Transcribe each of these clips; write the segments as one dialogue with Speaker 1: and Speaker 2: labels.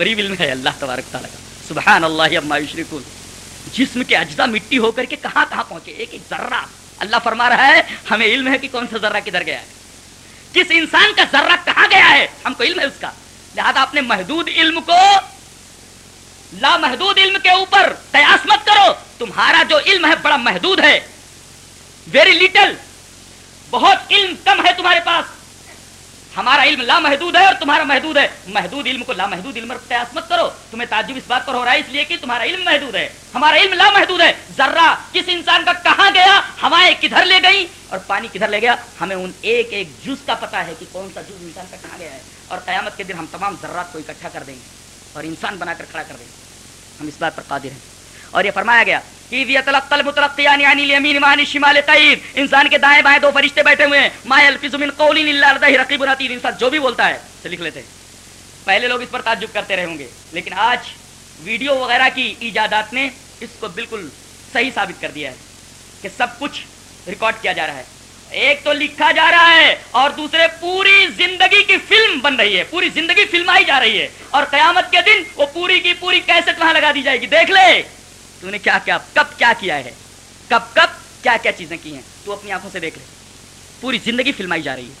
Speaker 1: غریب علم ہے اللہ تبارک تعالیٰ کا۔ سبحان اللہ اما یشرکون۔ جسم کے اجزا مٹی ہو کر کے کہاں کہاں پہنچے؟ ایک ایک ذرہ۔ اللہ فرما رہا ہے، ہمیں علم ہے کہ کون سا ذرہ کدھر گیا ہے۔ کس انسان کا ذرہ کہاں گیا ہے؟ ہم کو علم ہے اس کا۔ لہذا اپنے محدود علم کو، لامحدود علم کے اوپر قیاس مت کرو۔ تمہارا جو علم ہے بڑا محدود ہے۔ ویری لٹل بہت علم کم ہے تمہارے پاس۔ ہمارا علم لامحدود ہے اور تمہارا محدود ہے۔ محدود علم کو لامحدود علم پر قیاس مت کرو۔ تمہیں تعجب اس بات پر ہو رہا ہے اس لیے کہ تمہارا علم محدود ہے۔ ہمارا علم لامحدود ہے۔ ذرہ کس انسان کا کہاں گیا؟ ہوائیں کدھر لے گئی اور پانی کدھر لے گیا؟ ہمیں ان ایک ایک جز کا پتا ہے کہ کون سا جز انسان کا کہاں گیا ہے۔ اور قیامت کے دن ہم تمام ذرات کو اکٹھا کر دیں گے اور انسان بنا کر کھڑا کر دیں گے۔ ہم اس بات پر قادر ہیں۔ اور یہ فرمایا گیا کہ یتلقى المتلقيان عن اليمين وعن الشمال قعيد انسان کے دائیں بائیں دو فرشتے بیٹھے ہوئے ہیں۔ ما يلفظ من قول الا لديه رقيب عتيد۔ انسان جو بھی بولتا ہے سے لکھ لیتے ہیں۔ پہلے لوگ اس پر تعجب کرتے رہے ہوں گے۔ لیکن آج ویڈیو وغیرہ کی ایجادات نے اس کو بالکل صحیح ثابت کر دیا ہے کہ سب کچھ ریکارڈ کیا جا رہا ہے۔ ایک تو لکھا جا رہا ہے اور دوسرے پوری زندگی کی فلم بن رہی ہے۔ پوری زندگی فلمائی جا رہی ہے۔ اور قیامت کے دن وہ پوری کی پوری کیسٹ وہاں لگا دی جائے گی۔ دیکھ لے۔ تو نے کیا کیا؟ کب کیا کیا ہے؟ کب کب کیا کیا چیزیں کی ہیں؟ تو اپنی آنکھوں سے دیکھ لے۔ پوری زندگی فلمائی جا رہی ہے۔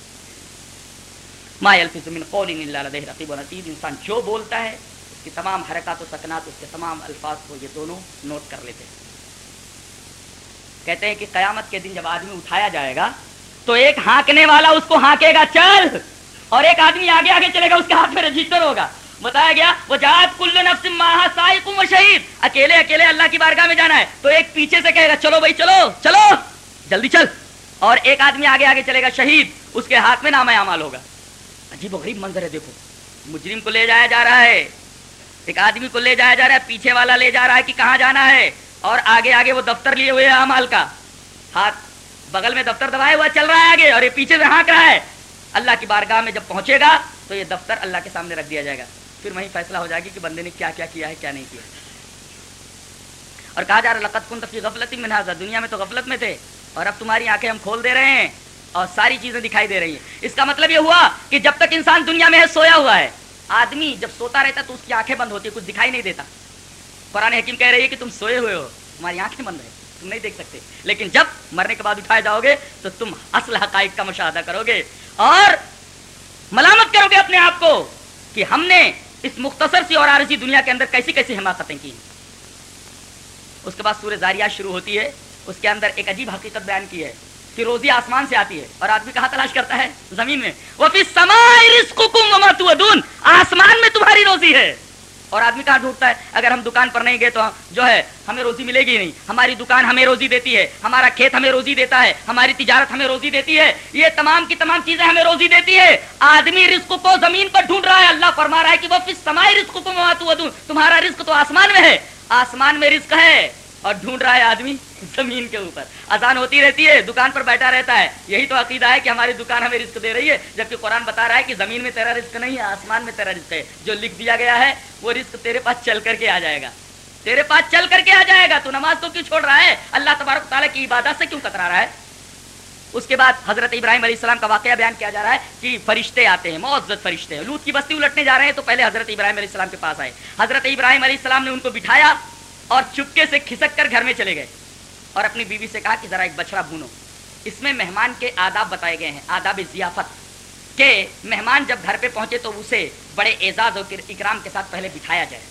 Speaker 1: ما يلفظ من قول الا لديه رقيب عتيد۔ انسان جو بولتا ہے، اس کی تمام حرکات و سکنات، اس کے تمام الفاظ کو یہ دونوں نوٹ کر لیتے ہیں۔ کہتے ہیں کہ قیامت کے دن جب آدمی اٹھایا جائے گا، تو ایک ہانکنے والا اس کو ہانکے گا، چل! اور ایک آدمی آگے آگے چلے گا، اس کے ہاتھ میں رجسٹر ہوگا۔ بتایا گیا، وہ جات کل نفس ماہ سائقم و شہید۔ اکیلے اکیلے اللہ کی بارگاہ میں جانا ہے۔ تو ایک پیچھے سے کہے گا، چلو بھائی، چلو چلو، جلدی چل۔ اور ایک آدمی آگے آگے چلے گا، شہید۔ اس کے ہاتھ میں نام اعمال ہوگا۔ عجیب و غریب منظر ہے، دیکھو۔ مجرم کو لے جایا جا رہا ہے۔ ایک آدمی کو لے جایا جا رہا ہے، پیچھے والا لے جا رہا ہے کہ کہاں جانا ہے۔ اور آگے آگے وہ دفتر لیے ہوئے امال کا۔ ہاتھ بغل میں دفتر دبائے ہوا چل رہا ہے آگے، اور یہ پیچھے سے ہانک رہا ہے۔ اللہ کی بارگاہ میں جب پہنچے گا، تو یہ دفتر اللہ کے سامنے رکھ دیا جائے گا۔ پھر وہیں فیصلہ ہو جائے گی کہ بندے نے کیا کیا کیا ہے، کیا نہیں کیا۔ اور کہا جا رہا لقت کن تفریح غفلت میں نہ دنیا میں تو غفلت میں تھے، اور اب تمہاری آنکھیں ہم کھول دے رہے ہیں اور ساری چیزیں دکھائی دے رہی ہیں۔ اس کا مطلب یہ ہوا کہ جب تک انسان دنیا میں ہے، سویا ہوا ہے۔ آدمی جب سوتا رہتا تو اس کی آنکھیں بند ہوتی ہے کچھ دکھائی نہیں دیتا۔ قرآن حکیم کہہ رہی ہے کہ تم سوئے ہوئے ہو، تمہاری آنکھیں بند ہے تم نہیں دیکھ سکتے۔ لیکن جب مرنے کے بعد اٹھائے جاؤ گے تو تم اصل حقائق کا مشاہدہ کرو گے اور ملامت کرو گے اپنے آپ کو کہ ہم نے اس مختصر سی اور عارضی دنیا کے اندر کیسی کیسی حماقتیں کی اس کے بعد سورہ زاریات شروع ہوتی ہے، اس کے اندر ایک عجیب حقیقت بیان کی ہے کہ روزی آسمان سے آتی ہے اور آدمی کہاں تلاش کرتا ہے؟ زمین میں۔ وہ آسمان میں تمہاری روزی ہے۔ اور آدمی کہاں ڈھونڈتا ہے؟ اگر ہم دکان پر نہیں گئے تو جو ہے، ہمیں روزی ملے گی نہیں۔ ہماری دکان ہمیں روزی دیتی ہے۔ ہمارا کھیت ہمیں روزی دیتا ہے۔ ہماری تجارت ہمیں روزی دیتی ہے۔ یہ تمام کی تمام چیزیں ہمیں روزی دیتی ہے۔ آدمی رزق کو زمین پر ڈھونڈ رہا ہے۔ اللہ فرما رہا ہے کہ وہ سمائے رزق کو تمہارا رزق تو آسمان میں ہے۔ آسمان میں رزق ہے۔ اور ڈھونڈ رہا ہے آدمی زمین کے اوپر۔ آسان ہوتی رہتی ہے، دکان پر بیٹھا رہتا ہے۔ یہی تو عقیدہ ہے کہ ہماری دکان ہمیں رزق دے رہی ہے، جبکہ قرآن بتا رہا ہے کہ زمین میں تیرا رزق نہیں ہے، آسمان میں تیرا رزق ہے۔ جو لکھ دیا گیا ہے، وہ رزق تیرے پاس چل کر کے آ جائے گا۔ تیرے پاس چل کر کے آ جائے گا۔ تو نماز تو کیوں چھوڑ رہا ہے؟ اللہ تبارک تعالیٰ کی عبادت سے کیوں کترا رہا ہے؟ اس کے بعد حضرت ابراہیم علیہ السلام کا واقعہ بیان کیا جا رہا ہے کہ فرشتے آتے ہیں معزت فرشتے ہیں۔ لوت کی بستی الٹنے جا رہے ہیں تو پہلے حضرت ابراہیم علیہ السلام کے پاس آئے۔ حضرت ابراہیم علیہ السلام نے ان کو بٹھایا۔ اور چپکے سے کھسک کر گھر میں چلے گئے۔ اور اپنی بیوی سے کہا کہ ذرا ایک بچڑا بھونو۔ اس میں مہمان کے آداب بتائے گئے ہیں، آداب ضیافت۔ کہ مہمان جب گھر پہ پہنچے تو اسے بڑے اعزاز و اکرام کے ساتھ پہلے بٹھایا جائے۔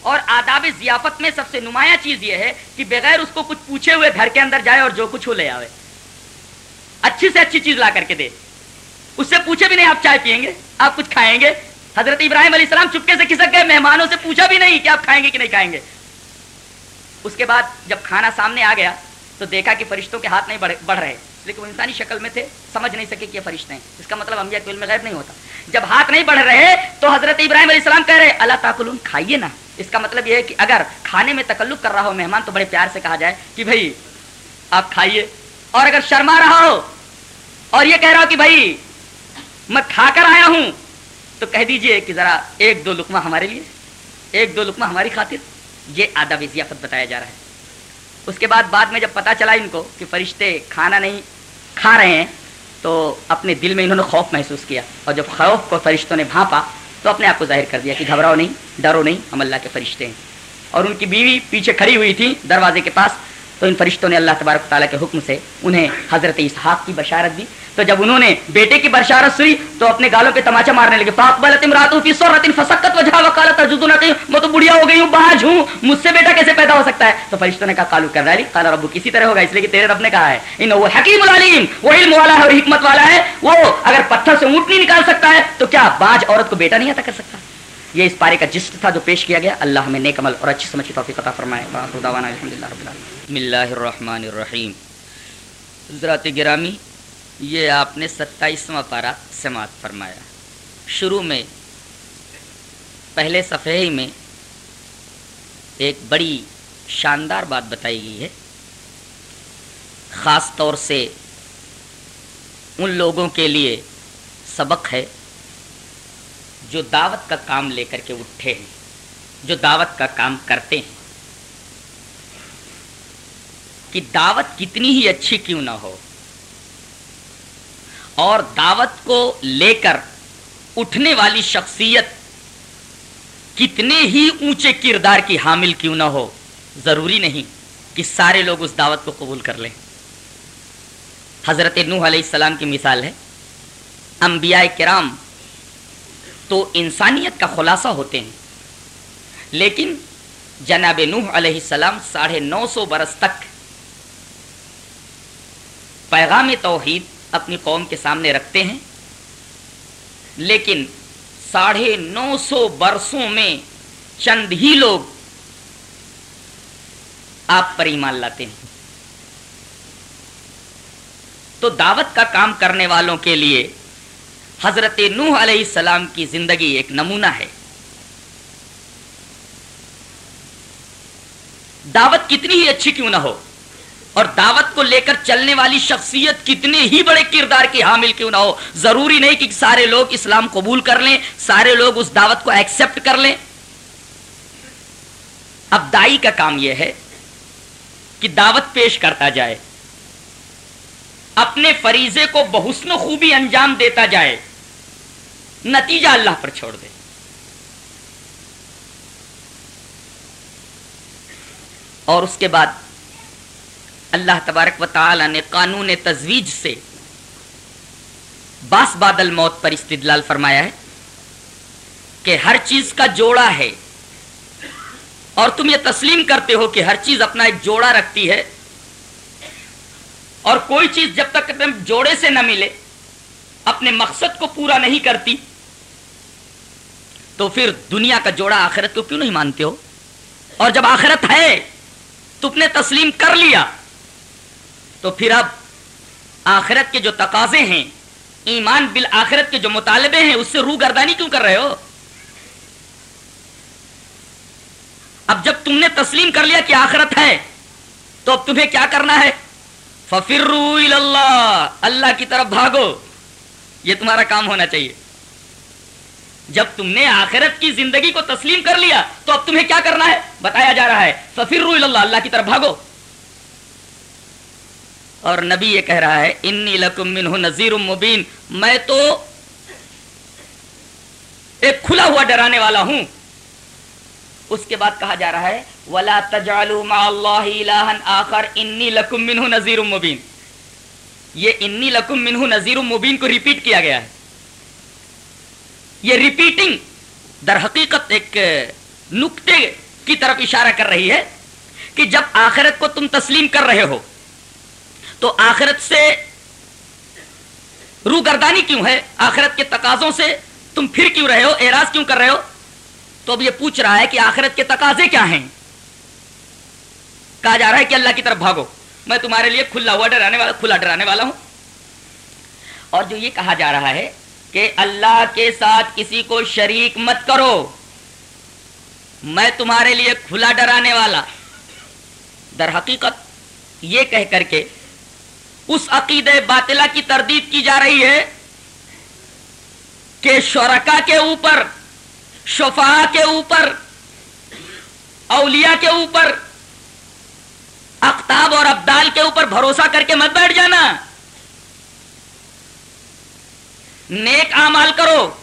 Speaker 1: اور آداب ضیافت میں سب سے نمایاں چیز یہ ہے کہ بغیر اس کو کچھ پوچھے ہوئے گھر کے اندر جائے اور جو کچھ ہو لے آئے اچھی سے اچھی چیز لا کر کے دے۔ اس سے پوچھے بھی نہیں آپ چائے پیئیں گے، آپ کچھ کھائیں گے۔ حضرت ابراہیم علیہ السلام چپکے سے کھسک گئے، مہمانوں سے پوچھا بھی نہیں کہ آپ کھائیں گے کہ نہیں کھائیں گے۔ اس کے بعد جب کھانا سامنے آ گیا تو دیکھا کہ فرشتوں کے ہاتھ نہیں بڑھ رہے، لیکن وہ انسانی شکل میں تھے، سمجھ نہیں سکے کہ یہ فرشتے ہیں۔ اس کا مطلب امبیا علم غیر نہیں ہوتا۔ جب ہاتھ نہیں بڑھ رہے تو حضرت ابراہیم علیہ السلام کہہ رہے، اللہ تعالیٰ کھائیے نا۔ اس کا مطلب یہ ہے کہ اگر کھانے میں تکلق کر رہا ہو مہمان تو بڑے پیار سے کہا جائے کہ بھائی آپ کھائیے۔ اور اگر شرما رہا ہو اور یہ کہہ رہا ہو کہ بھائی میں کھا کر آیا ہوں تو کہہ دیجیے کہ ذرا ایک دو لکما ہمارے لیے، ایک دو لکما ہماری خاطر۔ یہ آداب ضیافت بتایا جا رہا ہے۔ اس کے بعد بعد میں جب پتا چلا ان کو کہ فرشتے کھانا نہیں کھا رہے ہیں، تو اپنے دل میں انہوں نے خوف محسوس کیا۔ اور جب خوف کو فرشتوں نے بھانپا، تو اپنے آپ کو ظاہر کر دیا کہ گھبراؤ نہیں، ڈرو نہیں، ہم اللہ کے فرشتے ہیں۔ اور ان کی بیوی پیچھے کھڑی ہوئی تھی دروازے کے پاس، تو ان فرشتوں نے اللہ تبارک تعالیٰ کے حکم سے انہیں حضرت اسحاق کی بشارت دی۔ تو جب انہوں نے بیٹے کی بشارت سنی تو اپنے گالوں پہ تماچا مارنے لگے میں تو بڑھیا ہو گئی ہوں، باہر ہوں مجھ سے بیٹا کیسے پیدا ہو سکتا ہے؟ تو فرشتوں نے کہا کالو کر رہا کالا ربو کسی طرح ہوگا، اس لیے کہ تیرے رب نے کہا ہے ان وہ حکیم العلیم، وہ علم والا ہے اور حکمت والا ہے، وہ اگر پتھر سے اونٹ نہیں نکال سکتا ہے تو کیا باج عورت کو بیٹا نہیں عطا کر سکتا؟ یہ اس پارے کا جسم تھا جو پیش کیا گیا۔ اللہ ہمیں نیک عمل اور اچھی سمجھ کی توفیق عطا فرمائے۔ الحمدللہ رب العالمین۔ بسم اللہ الرحمن الرحیم۔ حضرات گرامی یہ آپ نے ستائیسواں پارہ سماعت فرمایا۔ شروع میں، پہلے صفحے ہی میں ایک بڑی شاندار بات بتائی گئی ہے۔ خاص طور سے ان لوگوں کے لیے سبق ہے جو دعوت کا کام لے کر کے اٹھے ہیں، جو دعوت کا کام کرتے ہیں۔ کہ دعوت کتنی ہی اچھی کیوں نہ ہو اور دعوت کو لے کر اٹھنے والی شخصیت کتنے ہی اونچے کردار کی حامل کیوں نہ ہو، ضروری نہیں کہ سارے لوگ اس دعوت کو قبول کر لیں۔ حضرت نوح علیہ السلام کی مثال ہے۔ انبیاء کرام تو انسانیت کا خلاصہ ہوتے ہیں، لیکن جناب نوح علیہ السلام ساڑھے نو سو برس تک پیغام توحید اپنی قوم کے سامنے رکھتے ہیں۔ لیکن ساڑھے نو سو برسوں میں چند ہی لوگ آپ پر ایمان لاتے ہیں۔ تو دعوت کا کام کرنے والوں کے لیے حضرت نوح علیہ السلام کی زندگی ایک نمونہ ہے۔ دعوت کتنی ہی اچھی کیوں نہ ہو۔ اور دعوت کو لے کر چلنے والی شخصیت کتنے ہی بڑے کردار کی حامل کیوں نہ ہو، ضروری نہیں کہ سارے لوگ اسلام قبول کر لیں، سارے لوگ اس دعوت کو ایکسپٹ کر لیں۔ اب دائی کا کام یہ ہے کہ دعوت پیش کرتا جائے، اپنے فریضے کو بحسن و خوبی انجام دیتا جائے، نتیجہ اللہ پر چھوڑ دے۔ اور اس کے بعد اللہ تبارک و تعالی نے قانون تجویز سے باس بادل موت پر استدلال فرمایا ہے کہ ہر چیز کا جوڑا ہے اور تم یہ تسلیم کرتے ہو کہ ہر چیز اپنا ایک جوڑا رکھتی ہے اور کوئی چیز جب تک تم جوڑے سے نہ ملے، اپنے مقصد کو پورا نہیں کرتی، تو پھر دنیا کا جوڑا آخرت کو کیوں نہیں مانتے ہو؟ اور جب آخرت ہے، تم نے تسلیم کر لیا۔ تو پھر اب آخرت کے جو تقاضے ہیں، ایمان بالآخرت کے جو مطالبے ہیں، اس سے روح گردانی کیوں کر رہے ہو؟ اب جب تم نے تسلیم کر لیا کہ آخرت ہے، تو اب تمہیں کیا کرنا ہے؟ ففر اللہ اللہ کی طرف بھاگو۔ یہ تمہارا کام ہونا چاہیے۔ جب تم نے آخرت کی زندگی کو تسلیم کر لیا، تو اب تمہیں کیا کرنا ہے؟ بتایا جا رہا ہے۔ ففر اللہ اللہ کی طرف بھاگو۔ اور نبی یہ کہہ رہا ہے، انی لکم منہ نذیر مبین. میں تو ایک کھلا ہوا ڈرانے والا ہوں۔ اس کے بعد کہا جا رہا ہے، ولا تجعلوا مع الله الها اخر انی لکم منہ نذیر مبین یہ انی لکم منہ نذیر مبین کو ریپیٹ کیا گیا ہے۔ یہ ریپیٹنگ در حقیقت ایک نقطے کی طرف اشارہ کر رہی ہے کہ جب آخرت کو تم تسلیم کر رہے ہو تو آخرت سے رو گردانی کیوں ہے؟ آخرت کے تقاضوں سے تم پھر کیوں رہے ہو؟ اعراض کیوں کر رہے ہو؟ تو اب یہ پوچھ رہا ہے کہ آخرت کے تقاضے کیا ہیں؟ کہا جا رہا ہے کہ اللہ کی طرف بھاگو۔ میں تمہارے لیے کھلا ہوا ڈرانے والا، کھلا ڈرانے والا ہوں۔ اور جو یہ کہا جا رہا ہے کہ اللہ کے ساتھ کسی کو شریک مت کرو۔ میں تمہارے لیے کھلا ڈرانے والا۔ در حقیقت یہ کہہ کر کے اس عقید باطلا کی تردید کی جا رہی ہے کہ شرکا کے اوپر شفا کے اوپر، اولیاء کے اوپر اختاب اور ابدال کے اوپر بھروسہ کر کے مت بیٹھ جانا۔ نیک اعمال کرو۔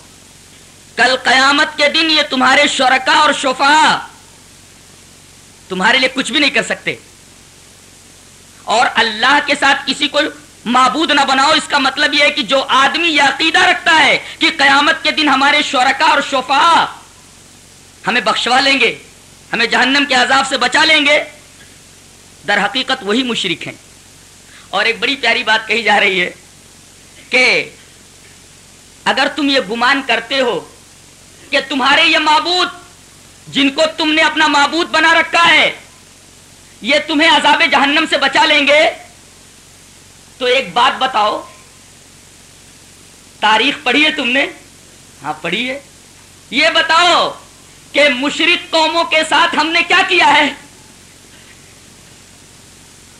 Speaker 1: کل قیامت کے دن یہ تمہارے شرکا اور شفا تمہارے لیے کچھ بھی نہیں کر سکتے۔ اور اللہ کے ساتھ کسی کو معبود نہ بناؤ، اس کا مطلب یہ ہے کہ جو آدمی یہ عقیدہ رکھتا ہے کہ قیامت کے دن ہمارے شرکا اور شفا ہمیں بخشوا لیں گے، ہمیں جہنم کے عذاب سے بچا لیں گے، در حقیقت وہی مشرک ہیں۔ اور ایک بڑی پیاری بات کہی جا رہی ہے کہ اگر تم یہ گمان کرتے ہو کہ تمہارے یہ معبود جن کو تم نے اپنا معبود بنا رکھا ہے یہ تمہیں عذاب جہنم سے بچا لیں گے۔ تو ایک بات بتاؤ۔ تاریخ پڑھی ہے تم نے؟ ہاں پڑھی ہے۔ یہ بتاؤ کہ مشرق قوموں کے ساتھ ہم نے کیا کیا ہے؟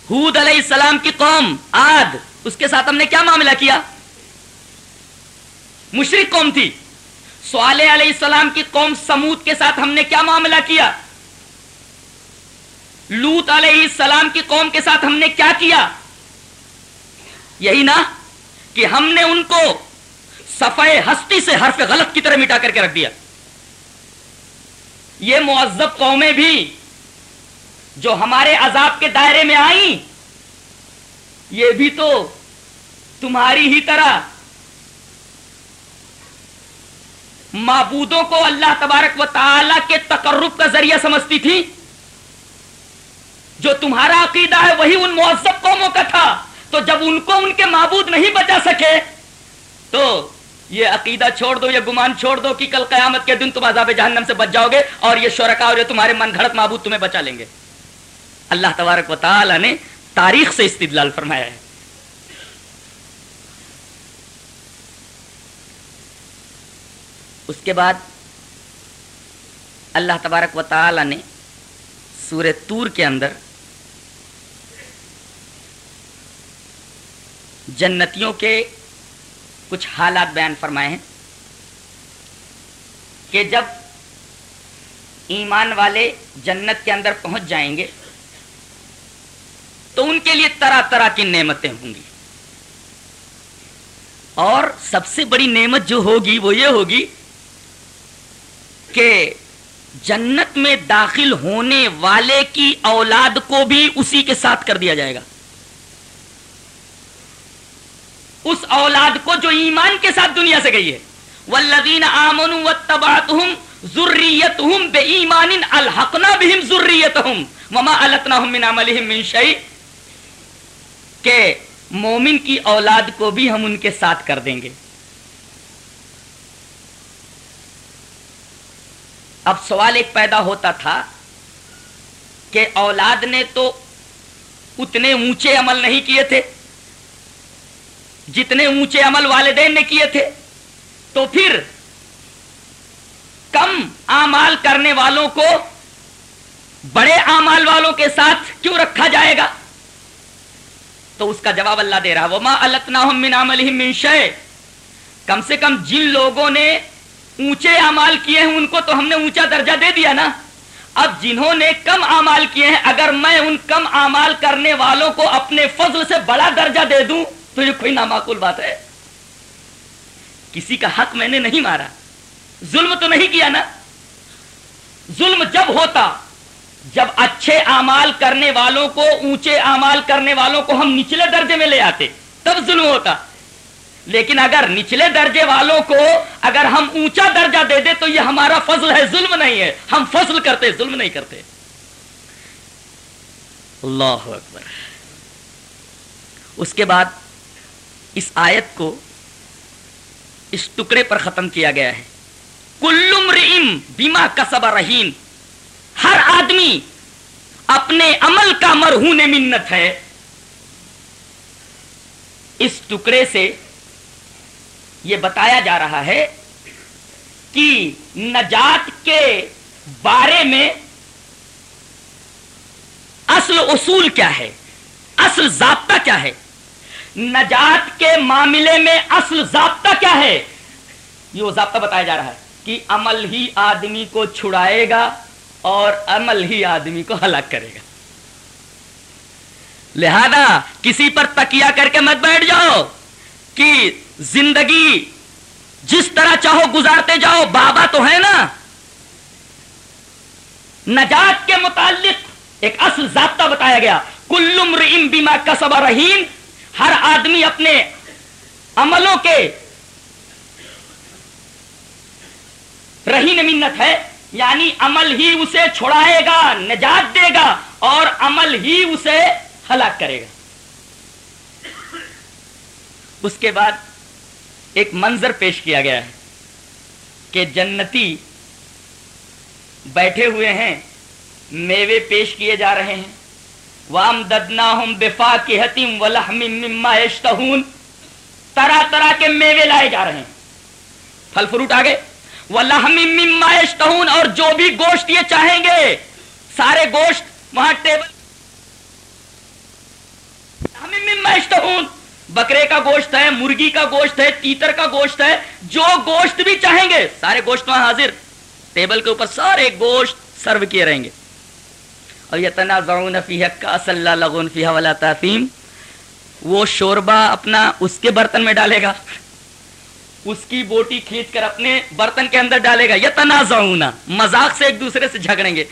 Speaker 1: حود علیہ السلام کی قوم آد اس کے ساتھ ہم نے کیا معاملہ کیا؟ مشرق قوم تھی۔ سوال علیہ السلام کی قوم، سمود کے ساتھ ہم نے کیا معاملہ کیا؟ لوت علیہ السلام کی قوم کے ساتھ ہم نے کیا کیا؟ یہی نا کہ ہم نے ان کو صفائے ہستی سے حرف غلط کی طرح مٹا کر کے رکھ دیا۔ یہ معذب قومیں بھی جو ہمارے عذاب کے دائرے میں آئیں، یہ بھی تو تمہاری ہی طرح معبودوں کو اللہ تبارک و تعالی کے تقرب کا ذریعہ سمجھتی تھی جو تمہارا عقیدہ ہے وہی ان معذب قوموں کا تھا۔ تو جب ان کو ان کے معبود نہیں بچا سکے، تو یہ عقیدہ چھوڑ دو، یہ گمان چھوڑ دو کہ کل قیامت کے دن تم عذاب جہنم سے بچ جاؤ گے اور یہ شرکا اور یہ تمہارے من گھڑت معبود تمہیں بچا لیں گے۔ اللہ تبارک و تعالی نے تاریخ سے استدلال فرمایا ہے۔ اس کے بعد اللہ تبارک و تعالی نے سور تور کے اندر جنتیوں کے کچھ حالات بیان فرمائے ہیں کہ جب ایمان والے جنت کے اندر پہنچ جائیں گے تو ان کے لیے طرح طرح کی نعمتیں ہوں گی اور سب سے بڑی نعمت جو ہوگی وہ یہ ہوگی کہ جنت میں داخل ہونے والے کی اولاد کو بھی اسی کے ساتھ کر دیا جائے گا اس اولاد کو جو ایمان کے ساتھ دنیا سے گئی ہے۔ والذین آمنوا واتبعتهم ذریتهم بإیمان الحقنا بهم ذریتهم وما علتناهم من عملهم من شيء۔ کہ مومن کی اولاد کو بھی ہم ان کے ساتھ کر دیں گے۔ اب سوال ایک پیدا ہوتا تھا کہ اولاد نے تو اتنے اونچے عمل نہیں کیے تھے۔ جتنے اونچے عمل والدین نے کیے تھے، تو پھر کم امال کرنے والوں کو بڑے امال والوں کے ساتھ کیوں رکھا جائے گا؟ تو اس کا جواب اللہ دے رہا وہ ماں اللہ شے کم سے کم جن لوگوں نے اونچے امال کیے ہیں، ان کو تو ہم نے اونچا درجہ دے دیا نا۔ اب جنہوں نے کم امال کیے ہیں، اگر میں ان کم امال کرنے والوں کو اپنے فضل سے بڑا درجہ دے دوں تو یہ کوئی نامعقول بات ہے؟ کسی کا حق میں نے نہیں مارا۔ ظلم تو نہیں کیا نا؟ ظلم جب ہوتا، جب اچھے امال کرنے والوں کو، اونچے امال کرنے والوں کو ہم نچلے درجے میں لے آتے، تب ظلم ہوتا۔ لیکن اگر نچلے درجے والوں کو اگر ہم اونچا درجہ دے دے تو یہ ہمارا فضل ہے، ظلم نہیں ہے۔ ہم فضل کرتے، ظلم نہیں کرتے۔ اللہ اکبر۔ اس کے بعد اس آیت کو اس ٹکڑے پر ختم کیا گیا ہے۔ کلم ریم بیما کسب رحیم ہر آدمی اپنے عمل کا مرہون منت ہے۔ اس ٹکڑے سے یہ بتایا جا رہا ہے کہ نجات کے بارے میں اصل اصول کیا ہے؟ اصل ضابطہ کیا ہے؟ نجات کے معاملے میں اصل ضابطہ کیا ہے؟ یہ وہ ضابطہ بتایا جا رہا ہے کہ عمل ہی آدمی کو چھڑائے گا اور عمل ہی آدمی کو ہلاک کرے گا۔ لہذا کسی پر تکیا کر کے مت بیٹھ جاؤ کہ زندگی جس طرح چاہو گزارتے جاؤ، بابا تو ہے نا؟ نجات کے متعلق ایک اصل ضابطہ بتایا گیا۔ کلم ریم بیما کسب رحیم ہر آدمی اپنے عملوں کے رہین منت ہے یعنی عمل ہی اسے چھڑائے گا، نجات دے گا، اور عمل ہی اسے ہلاک کرے گا۔ اس کے بعد ایک منظر پیش کیا گیا ہے کہ جنتی بیٹھے ہوئے ہیں، میوے پیش کیے جا رہے ہیں۔ وام ددنا ہوں بفا کے حتیم طرح طرح کے میوے لائے جا رہے ہیں۔ پھل فروٹ آگے۔ ولہم اور جو بھی گوشت یہ چاہیں گے، سارے گوشت وہاں ٹیبل۔ بکرے کا گوشت ہے، مرغی کا گوشت ہے، تیتر کا گوشت ہے، جو گوشت بھی چاہیں گے، سارے گوشت وہاں حاضر۔ ٹیبل کے اوپر سارے گوشت سرو کیے رہیں گے۔ اور یہ تنازع کا صلی اللہ والا تعفیم وہ شوربہ اپنا اس کے برتن میں ڈالے گا۔ اس کی بوٹی کھینچ کر اپنے برتن کے اندر ڈالے گا۔ یہ تنازع مذاق سے ایک دوسرے سے جھگڑیں گے۔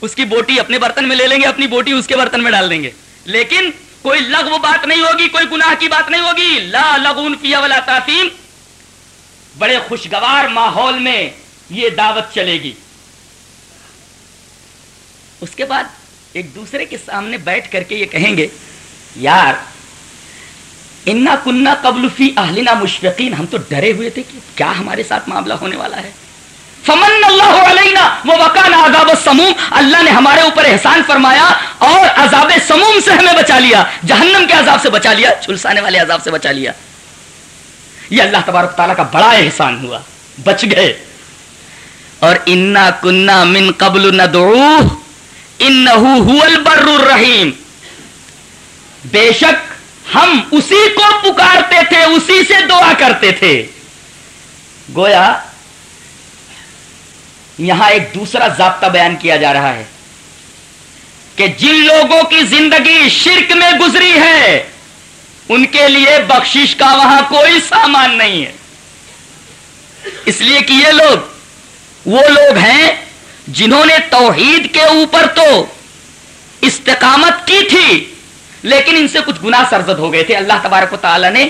Speaker 1: اس کی بوٹی اپنے برتن میں لے لیں گے، اپنی بوٹی اس کے برتن میں ڈال دیں گے۔ لیکن کوئی لغو بات نہیں ہوگی، کوئی گناہ کی بات نہیں ہوگی۔ لا لغون فیا والا تعفیم بڑے خوشگوار ماحول میں یہ دعوت چلے گی۔ اس کے بعد ایک دوسرے کے سامنے بیٹھ کر کے یہ کہیں گے، یار، انا کنہ قبل فی اہلنا مشفقین ہم تو ڈرے ہوئے تھے کہ کیا ہمارے ساتھ معاملہ ہونے والا ہے۔ فمن اللہ علینا وہ وکان عذاب السموم۔ اللہ نے ہمارے اوپر احسان فرمایا اور عذاب سموم سے ہمیں بچا لیا۔ جہنم کے عذاب سے بچا لیا، چھلسانے والے عذاب سے بچا لیا۔ یہ اللہ تبارک تعالیٰ کا بڑا احسان ہوا، بچ گئے۔ اور انا کنہ من قبل ندعوه۔ انه البر الرحیم بے شک ہم اسی کو پکارتے تھے، اسی سے دعا کرتے تھے۔ گویا یہاں ایک دوسرا ضابطہ بیان کیا جا رہا ہے کہ جن لوگوں کی زندگی شرک میں گزری ہے، ان کے لیے بخشش کا وہاں کوئی سامان نہیں ہے۔ اس لیے کہ یہ لوگ، وہ لوگ ہیں جنہوں نے توحید کے اوپر تو استقامت کی تھی، لیکن ان سے کچھ گناہ سرزد ہو گئے تھے۔ اللہ تبارک و تعالی نے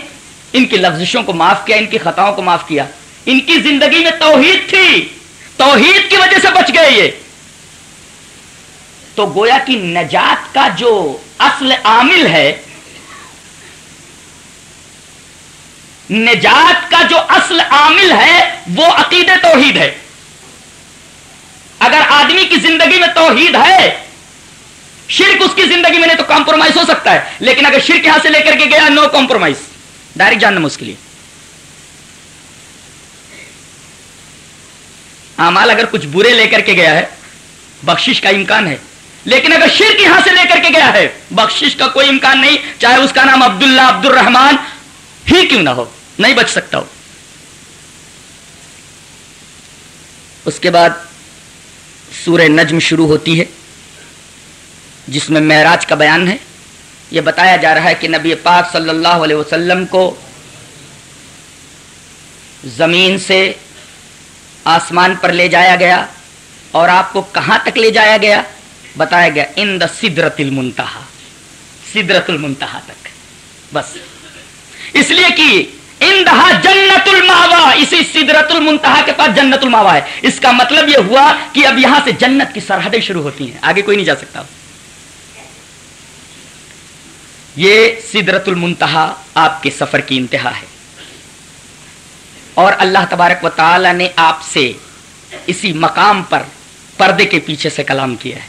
Speaker 1: ان کی لفزشوں کو معاف کیا، ان کی خطاؤں کو معاف کیا۔ ان کی زندگی میں توحید تھی، توحید کی وجہ سے بچ گئے یہ۔ تو گویا کی نجات کا جو اصل عامل ہے، نجات کا جو اصل عامل ہے، وہ عقید توحید ہے۔ اگر آدمی کی زندگی میں توحید ہے، شرک اس کی زندگی میں نہیں تو کمپرومائز ہو سکتا ہے۔ لیکن اگر شرک یہاں سے لے کر کے گیا، نو کمپرومائز۔ ڈائریکٹ جاننا مشکل ہے۔ ہاں، امال اگر کچھ برے لے کر کے گیا ہے، بخشش کا امکان ہے۔ لیکن اگر شرک یہاں سے لے کر کے گیا ہے، بخشش کا کوئی امکان نہیں، چاہے اس کا نام عبداللہ عبد الرحمان ہی کیوں نہ ہو، نہیں بچ سکتا ہو۔ اس کے بعد سورہ نجم شروع ہوتی ہے، جس میں معراج کا بیان ہے۔ یہ بتایا جا رہا ہے کہ نبی پاک صلی اللہ علیہ وسلم کو زمین سے آسمان پر لے جایا گیا اور آپ کو کہاں تک لے جایا گیا؟ بتایا گیا، ان دا سدرت المنتہا سدرت المنتہا تک۔ بس۔ اس لیے کہ اندہا جنت الماوا اسی سدرت المنتہا کے پاس جنت الماوا ہے۔ اس کا مطلب یہ ہوا کہ اب یہاں سے جنت کی سرحدیں شروع ہوتی ہیں۔ آگے کوئی نہیں جا سکتا۔ یہ سدرت المنتہا آپ کے سفر کی انتہا ہے۔ اور اللہ تبارک و تعالی نے آپ سے اسی مقام پر پردے کے پیچھے سے کلام کیا ہے۔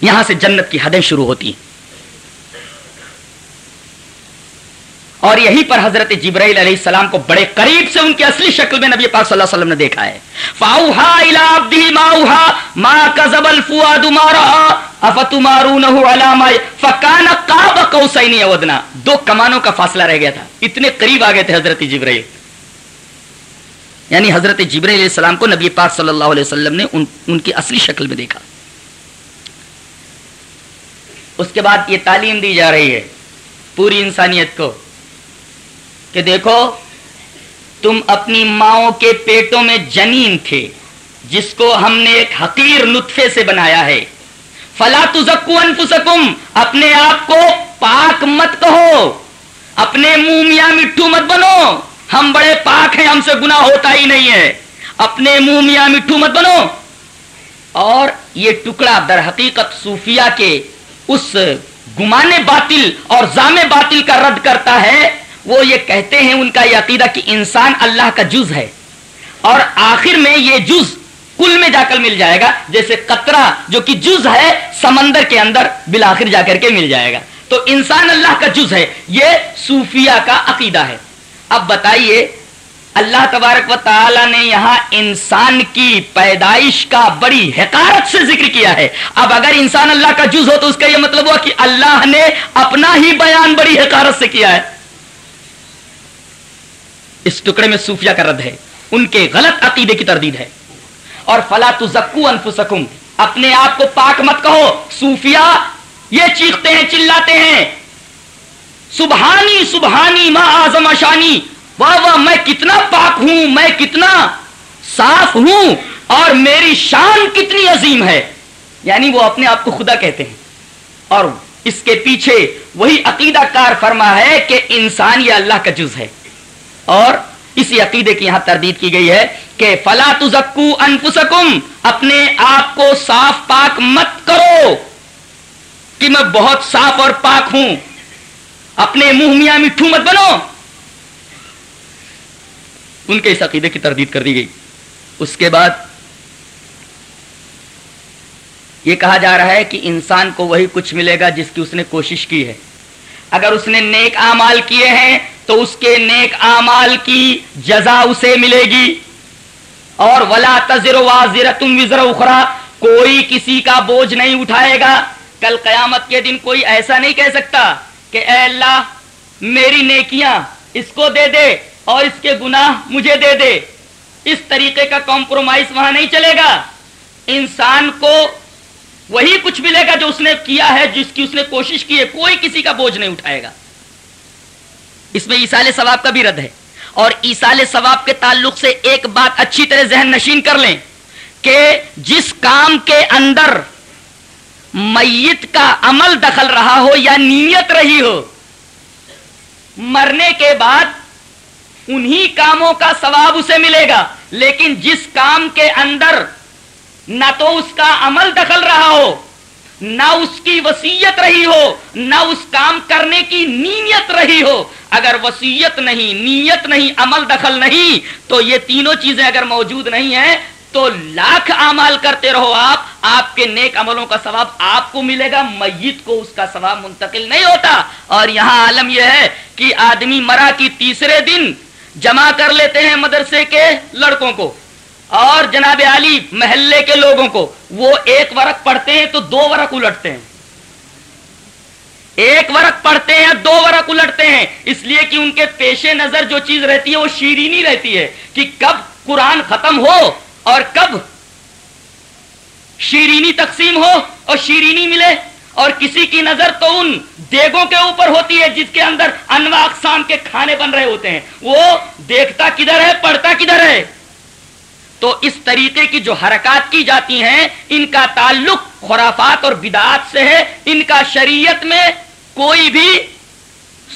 Speaker 1: یہاں سے جنت کی حدیں شروع ہوتی ہیں۔ اور یہی پر حضرت جبرائیل علیہ السلام کو بڑے قریب سے ان کی اصلی شکل میں نبی پاک صلی اللہ علیہ وسلم نے دیکھا ہے۔ فاؤہا الى عبده ما اوہا ما کذب الفؤاد ما رأى افتمارونه على ما فكان قاب قوسين يودنا۔ دو کمانوں کا فاصلہ رہ گیا تھا۔ اتنے قریب آ گئے تھے حضرت جبرائیل۔ یعنی حضرت جبرائیل علیہ السلام کو نبی پاک صلی اللہ علیہ وسلم نے ان, ان کی اصلی شکل میں دیکھا۔ اس کے بعد یہ تعلیم دی جا رہی ہے پوری انسانیت کو۔ کہ دیکھو، تم اپنی ماؤں کے پیٹوں میں جنین تھے، جس کو ہم نے ایک حقیر نطفے سے بنایا ہے۔ فلا تزکو انفسکم، اپنے آپ کو پاک مت کہو۔ اپنے منہ میاں مٹھو مت بنو۔ ہم بڑے پاک ہیں، ہم سے گناہ ہوتا ہی نہیں ہے۔ اپنے منہ میاں مٹھو مت بنو۔ اور یہ ٹکڑا در حقیقت صوفیہ کے اس گمانے باطل اور زام باطل کا رد کرتا ہے۔ وہ یہ کہتے ہیں ان کا یہ عقیدہ کہ انسان اللہ کا جز ہے اور آخر میں یہ جز کل میں جا کر مل جائے گا، جیسے قطرہ جو کہ جز ہے سمندر کے اندر بالآخر جا کر کے مل جائے گا۔ تو انسان اللہ کا جز ہے، یہ صوفیہ کا عقیدہ ہے۔ اب بتائیے، اللہ تبارک و تعالی نے یہاں انسان کی پیدائش کا بڑی حکارت سے ذکر کیا ہے۔ اب اگر انسان اللہ کا جز ہو تو اس کا یہ مطلب ہوا کہ اللہ نے اپنا ہی بیان بڑی حکارت سے کیا ہے۔ اس ٹکڑے میں صوفیہ کا رد ہے۔ ان کے غلط عقیدے کی تردید ہے۔ اور فلا تزکو انفسکم، اپنے آپ کو پاک مت کہو۔ صوفیہ یہ چیختے ہیں، چلاتے ہیں۔ سبحانی سبحانی، ما آزم شانی۔ واہ واہ، میں کتنا پاک ہوں، میں کتنا صاف ہوں۔ اور میری شان کتنی عظیم ہے۔ یعنی وہ اپنے آپ کو خدا کہتے ہیں۔ اور اس کے پیچھے وہی عقیدہ کار فرما ہے کہ انسان یہ اللہ کا جز ہے۔ اور اسی عقیدے کی یہاں تردید کی گئی ہے کہ فلا تزکو انفسکم، اپنے آپ کو صاف پاک مت کرو کہ میں بہت صاف اور پاک ہوں۔ اپنے منہ میاں مٹھو مت بنو۔ ان کے اس عقیدے کی تردید کر دی گئی۔ اس کے بعد یہ کہا جا رہا ہے کہ انسان کو وہی کچھ ملے گا جس کی اس نے کوشش کی ہے۔ اگر اس نے نیک اعمال کیے ہیں تو اس کے نیک اعمال کی جزا اسے ملے گی۔ اور ولا تذر واضر تم وزر اخرا کوئی کسی کا بوجھ نہیں اٹھائے گا۔ کل قیامت کے دن کوئی ایسا نہیں کہہ سکتا کہ اے اللہ، میری نیکیاں اس کو دے دے اور اس کے گناہ مجھے دے دے۔ اس طریقے کا کمپرومائز وہاں نہیں چلے گا۔ انسان کو وہی کچھ ملے گا جو اس نے کیا ہے، جس کی اس نے کوشش کی ہے، کوئی کسی کا بوجھ نہیں اٹھائے گا۔ اس میں عیسال ثواب کا بھی رد ہے۔ اور عیسال ثواب کے تعلق سے ایک بات اچھی طرح ذہن نشین کر لیں کہ جس کام کے اندر میت کا عمل دخل رہا ہو یا نیت رہی ہو، مرنے کے بعد انہی کاموں کا ثواب اسے ملے گا۔ لیکن جس کام کے اندر نہ تو اس کا عمل دخل رہا ہو نہ اس کی وسیعت رہی ہو، نہ اس کام کرنے کی نیت رہی ہو۔ اگر وسیعت نہیں، نیت نہیں، عمل دخل نہیں، تو یہ تینوں چیزیں اگر موجود نہیں ہیں، تو لاکھ امال کرتے رہو آپ۔ آپ کے نیک عملوں کا ثواب آپ کو ملے گا، میت کو اس کا ثواب منتقل نہیں ہوتا۔ اور یہاں عالم یہ ہے کہ آدمی مرا کی تیسرے دن جمع کر لیتے ہیں مدرسے کے لڑکوں کو۔ اور جناب علی، محلے کے لوگوں کو، وہ ایک ورق پڑھتے ہیں تو دو ورق الٹتے ہیں۔ ایک ورق پڑھتے ہیں دو ورق الٹتے ہیں، اس لیے کہ ان کے پیش نظر جو چیز رہتی ہے، وہ شیرینی رہتی ہے کہ کب قرآن ختم ہو اور کب شیرینی تقسیم ہو اور شیرینی ملے۔ اور کسی کی نظر تو ان دیگوں کے اوپر ہوتی ہے جس کے اندر انواع اقسام کے کھانے بن رہے ہوتے ہیں۔ وہ دیکھتا کدھر ہے، پڑھتا کدھر ہے۔ تو اس طریقے کی جو حرکات کی جاتی ہیں، ان کا تعلق خرافات اور بدعات سے ہے۔ ان کا شریعت میں کوئی بھی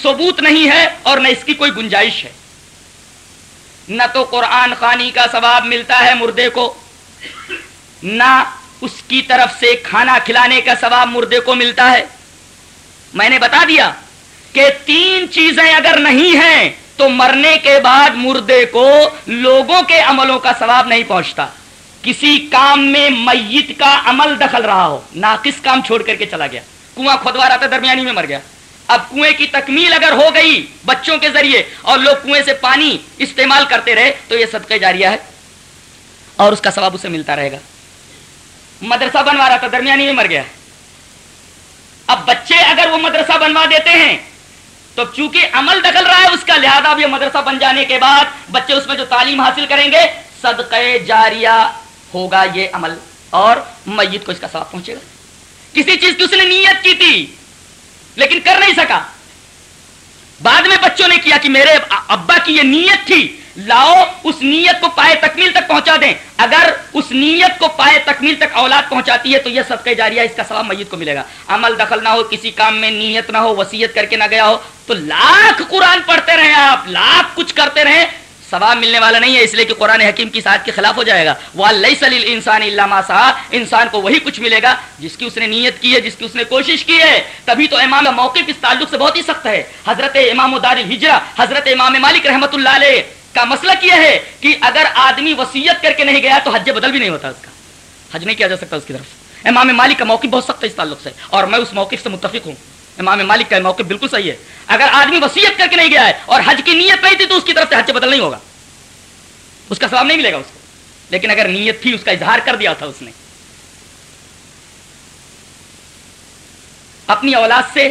Speaker 1: ثبوت نہیں ہے اور نہ اس کی کوئی گنجائش ہے۔ نہ تو قرآن خانی کا ثواب ملتا ہے مردے کو، نہ اس کی طرف سے کھانا کھلانے کا ثواب مردے کو ملتا ہے۔ میں نے بتا دیا کہ تین چیزیں اگر نہیں ہیں تو مرنے کے بعد مردے کو لوگوں کے عملوں کا ثواب نہیں پہنچتا۔ کسی کام میں میت کا عمل دخل رہا ہو، ناقص کام چھوڑ کر کے چلا گیا۔ کنواں کھودوا رہا تھا، درمیانی میں مر گیا۔ اب کنویں کی تکمیل اگر ہو گئی بچوں کے ذریعے اور لوگ کنویں سے پانی استعمال کرتے رہے، تو یہ صدقے جاریہ ہے۔ اور اس کا ثواب اسے ملتا رہے گا۔ مدرسہ بنوا رہا تھا، درمیانی میں مر گیا۔ اب بچے اگر وہ مدرسہ بنوا دیتے ہیں تو چونکہ عمل دخل رہا ہے، اس کا لہذا اب یہ مدرسہ بن جانے کے بعد بچے اس میں جو تعلیم حاصل کریں گے صدقے جاریہ ہوگا یہ عمل اور میت کو اس کا ثواب پہنچے گا۔ کسی چیز کی اس نے نیت کی تھی، لیکن کر نہیں سکا۔ بعد میں بچوں نے کیا کہ میرے ابا کی یہ نیت تھی لاؤ اس نیت کو پائے تکمیل تک پہنچا دیں۔ اگر اس نیت کو پائے تکمیل تک اولاد پہنچاتی ہے تو یہ سب جاریہ اس کا ثواب میت کو ملے گا۔ عمل دخل نہ ہو، کسی کام میں نیت نہ ہو وسیعت کر کے نہ گیا ہو، تو لاکھ قرآن پڑھتے رہیں آپ، لاکھ کچھ کرتے رہیں۔ ثواب ملنے والا نہیں ہے، اس لیے کہ قرآن حکیم کی ساتھ کے خلاف ہو جائے گا۔ وہ اللہ انسان علامہ صاحب انسان کو وہی کچھ ملے گا جس کی اس نے نیت کی ہے، جس کی اس نے کوشش کی ہے۔ تبھی تو امام کا موقف اس تعلق سے بہت ہی سخت ہے۔ حضرت امام دار ہجرا حضرت امام مالک رحمۃ اللہ علیہ کا مسئلہ کیا ہے کہ اگر آدمی وسیعت کر کے نہیں گیا تو حج بدل بھی نہیں ہوتا اس کا۔ حج نہیں کیا جا سکتا اس کی طرف۔ امام مالک کا موقف بہت سخت ہے اس تعلق سے، اور میں اس موقف سے متفق ہوں۔ امام مالک کا موقف بالکل صحیح ہے۔ اگر آدمی وسیعت کر کے نہیں گیا ہے اور حج کی نیت نہیں تھی تو اس کی طرف سے حج بدل نہیں ہوگا۔ اس کا سواب نہیں ملے گا اس کو۔ لیکن اگر نیت تھی، اس کا اظہار کر دیا تھا اس نے۔ اپنی اولاد سے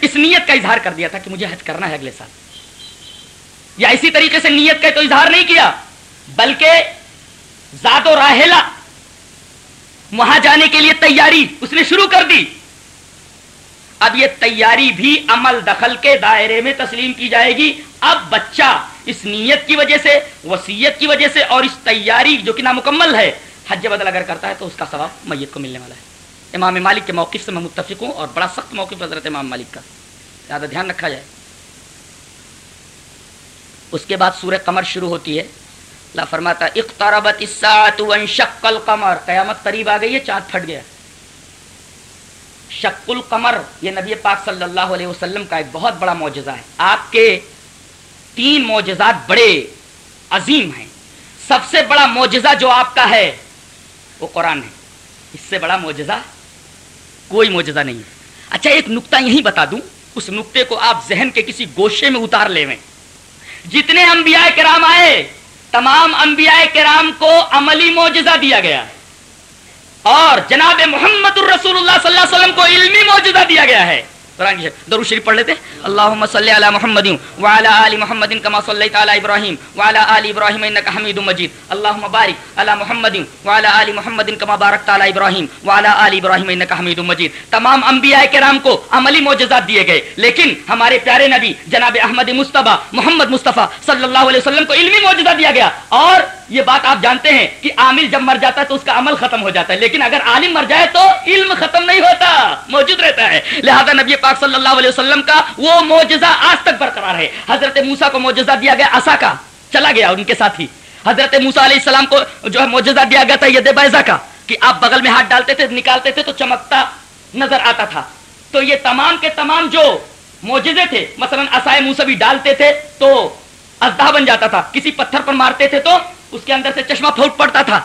Speaker 1: اس نیت کا اظہار کر دیا تھا کہ مجھے حج کرنا ہے اگلے سال۔ یا اسی طریقے سے نیت کا تو اظہار نہیں کیا، بلکہ زاد و راہلا وہاں جانے کے لیے تیاری اس نے شروع کر دی۔ اب یہ تیاری بھی عمل دخل کے دائرے میں تسلیم کی جائے گی۔ اب بچہ اس نیت کی وجہ سے وسیعت کی وجہ سے اور اس تیاری جو کہ نامکمل ہے، حج بدل اگر کرتا ہے تو اس کا ثواب میت کو ملنے والا ہے۔ امام مالک کے موقف سے میں متفق ہوں اور بڑا سخت موقف حضرت امام مالک کا۔ زیادہ دھیان رکھا جائے۔ اس کے بعد سورہ قمر شروع ہوتی ہے۔ اللہ فرماتا اقتربت وانشق القمر۔ قیامت قریب آ گئی ہے، چاند پھٹ گیا۔ شک القمر، یہ نبی پاک صلی اللہ علیہ وسلم کا ایک بہت بڑا معجزہ ہے۔ آپ کے تین معجزات بڑے عظیم ہیں۔ سب سے بڑا معجزہ جو آپ کا ہے، وہ قرآن ہے۔ اس سے بڑا معجزہ کوئی معجزہ نہیں ہے۔ اچھا ایک نقطہ یہی بتا دوں۔ اس نقطے کو آپ ذہن کے کسی گوشے میں اتار لے جتنے انبیاء کرام آئے، تمام انبیاء کرام کو عملی معجزہ دیا گیا۔ اور جناب محمد الرسول اللہ صلی اللہ علیہ وسلم کو علمی معجزہ دیا گیا ہے۔ قرآن کی درود شریف پڑھ لیتے اللهم صل علی محمد وعلى ال محمد كما صليت على ابراهيم وعلى ال ابراهيم انك حميد مجيد اللهم بارك على محمد وعلى ال محمد كما باركت على ابراهيم وعلى ال ابراهيم انك حميد مجيد تمام انبیاء کرام کو عملی معجزات دیے گئے، لیکن ہمارے پیارے نبی جناب احمد مصطفی، محمد مصطفی صلی اللہ علیہ وسلم کو علمی معجزہ دیا گیا اور یہ بات آپ جانتے ہیں کہ عامل جب مر جاتا ہے تو اس کا عمل ختم ہو جاتا ہے، لیکن اگر عالم مر جائے تو علم ختم نہیں ہوتا، موجود رہتا ہے۔ لہذا نبی پاک صلی اللہ علیہ وسلم کا وہ موجزہ آج تک برقرار ہے۔ حضرت موسا کو موجزہ دیا گیا آسا کا چلا گیا ان کے ساتھ ہی حضرت موسا علیہ السلام کو جو ہے موجزہ دیا گیا تھا ید بیزا کا، کہ آپ بغل میں ہاتھ ڈالتے تھے، نکالتے تھے تو چمکتا نظر آتا تھا۔ تو یہ تمام کے تمام جو موجزے تھے، مثلا اسائے موسا بھی ڈالتے تھے تو ازدہ بن جاتا تھا۔ کسی پتھر پر مارتے تھے تو اس کے اندر سے چشمہ پھوٹ پڑتا تھا۔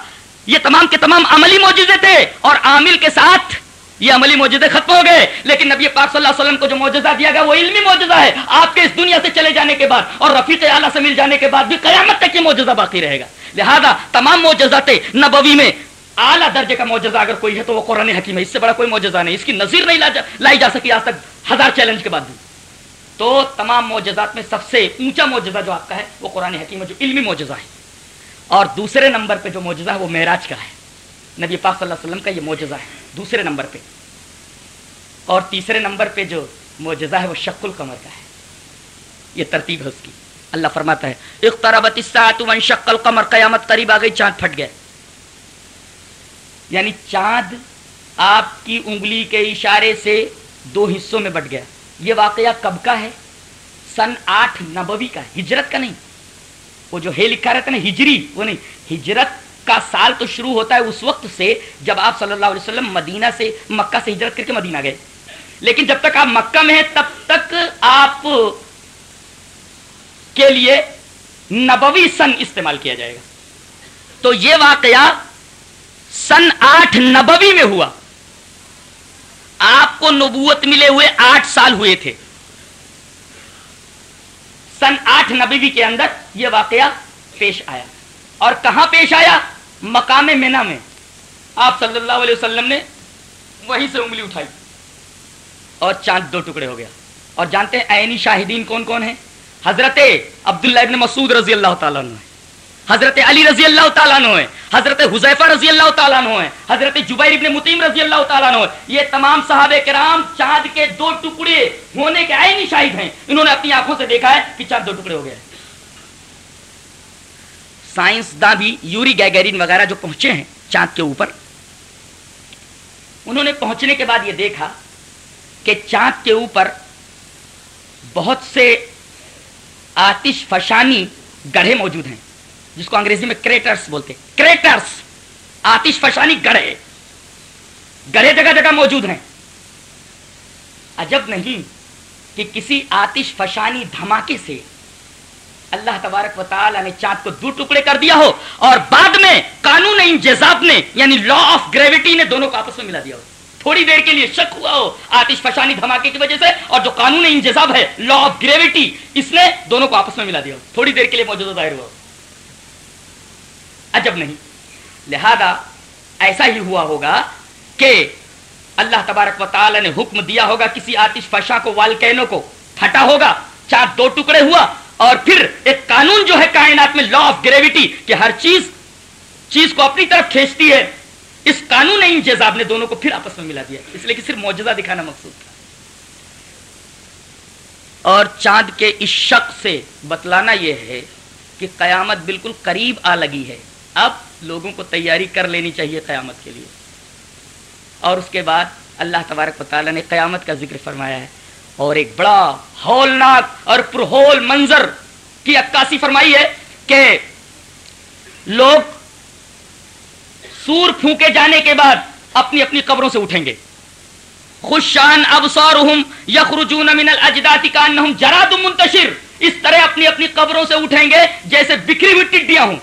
Speaker 1: یہ تمام کے تمام عملی موجودے تھے اور عامل کے ساتھ یہ عملی موجودے ختم ہو گئے۔ لیکن نبی پاک صلی اللہ علیہ وسلم کو جو موجودہ دیا گیا وہ علمی موجودہ ہے۔ آپ کے اس دنیا سے چلے جانے کے بعد اور رفیق اعلیٰ سے مل جانے کے بعد بھی قیامت تک یہ موجودہ باقی رہے گا۔ لہذا تمام موجزات نبوی میں اعلیٰ درجے کا موجودہ اگر کوئی ہے تو وہ قرآن حکیم ہے۔ اس سے بڑا کوئی موجودہ نہیں۔ اس کی نظیر نہیں لائی جا سکی آج تک ہزار چیلنج کے بعد بھی۔ تو تمام معجزات میں سب سے اونچا معجزہ جو آپ کا ہے وہ قرآن حکیم ہے، جو علمی معجزہ ہے۔ اور دوسرے نمبر پہ جو معجزہ ہے وہ معراج کا ہے۔ نبی پاک صلی اللہ علیہ وسلم کا یہ معجزہ ہے، دوسرے نمبر پہ۔ اور تیسرے نمبر پہ جو معجزہ ہے وہ شک القمر کا ہے۔ یہ ترتیب ہے اس کی۔ اللہ فرماتا ہے اختربت من شق القمر، قیامت قریب آ گئی، چاند پھٹ گئے یعنی چاند آپ کی انگلی کے اشارے سے دو حصوں میں بٹ گیا۔ یہ واقعہ کب کا ہے؟ سن آٹھ نبوی کا ہجرت کا نہیں۔ وہ جو ہے لکھا رہتا نا، ہجری، وہ نہیں، ہجرت کا سال تو شروع ہوتا ہے اس وقت سے جب آپ صلی اللہ علیہ وسلم مدینہ سے مکہ سے ہجرت کر کے مدینہ گئے۔ لیکن جب تک آپ مکہ میں ہیں، تب تک آپ کے لیے نبوی سن استعمال کیا جائے گا۔ تو یہ واقعہ سن آٹھ نبوی میں ہوا۔ آپ کو نبوت ملے ہوئے آٹھ سال ہوئے تھے۔ سن آٹھ نبی کے اندر یہ واقعہ پیش آیا۔ اور کہاں پیش آیا؟ مقام مینا میں۔ آپ صلی اللہ علیہ وسلم نے وہیں سے انگلی اٹھائی۔ اور چاند دو ٹکڑے ہو گیا۔ اور جانتے ہیں عینی شاہدین کون کون ہیں؟ حضرت عبداللہ ابن مسعود رضی اللہ تعالیٰ عنہ۔ حضرت علی رضی اللہ تعالیٰ عنہ حضرت حضیفہ رضی اللہ تعالیٰ عنہ ہے حضرت جبیر ابن متیم رضی اللہ تعالیٰ عنہ ہے یہ تمام صحابہ کرام چاند کے دو ٹکڑے ہونے کے عینی شاہد ہیں۔ انہوں نے اپنی آنکھوں سے دیکھا ہے کہ چاند دو ٹکڑے ہو گئے سائنس سائنسداں بھی یوری گیگرین وغیرہ جو پہنچے ہیں چاند کے اوپر، انہوں نے پہنچنے کے بعد یہ دیکھا کہ چاند کے اوپر بہت سے آتش فشانی گڑھے موجود ہیں۔ جس کو انگریزی میں کریٹرس بولتے کریٹرس آتش فشانی گڑھے۔ گڑھے جگہ جگہ موجود ہیں۔ عجب نہیں کہ کسی آتش فشانی دھماکے سے اللہ تبارک و تعالی نے چاند کو دو ٹکڑے کر دیا ہو اور بعد میں قانون انجزاب نے یعنی لا آف گریوٹی نے دونوں کو آپس میں ملا دیا ہو۔ تھوڑی دیر کے لیے شک ہوا ہو آتش فشانی دھماکے کی وجہ سے اور جو قانون انجزاب ہے لا آف گریوٹی اس نے دونوں کو آپس میں ملا دیا ہو۔ تھوڑی دیر کے لیے موجودہ ظاہر ہوا عجب نہیں۔ لہذا ایسا ہی ہوا ہوگا کہ اللہ تبارک و تعالی نے حکم دیا ہوگا کسی آتش فشا کو والکینو کو، پھٹا ہوگا، چار دو ٹکڑے ہوا اور پھر ایک قانون جو ہے کائنات میں لا آف گریوٹی کہ ہر چیز چیز کو اپنی طرف کھینچتی ہے۔ اس قانون انجزاب نے دونوں کو پھر آپس میں ملا دیا۔ اس لیے کہ صرف معجزہ دکھانا مقصود تھا۔ اور چاند کے اس شک سے بتلانا یہ ہے کہ قیامت بالکل قریب آ لگی ہے۔ اب لوگوں کو تیاری کر لینی چاہیے قیامت کے لیے۔ اور اس کے بعد اللہ تبارک و تعالیٰ نے قیامت کا ذکر فرمایا ہے۔ اور ایک بڑا ہولناک اور پرہول منظر کی عکاسی فرمائی ہے کہ لوگ سور پھونکے جانے کے بعد اپنی اپنی قبروں سے اٹھیں گے۔ خوشان ابصارهم یخرجون من الاجداد کانهم جراد منتشر۔ اس طرح اپنی اپنی قبروں سے اٹھیں گے جیسے بکھری ہوئی ٹڈیاں ہوں۔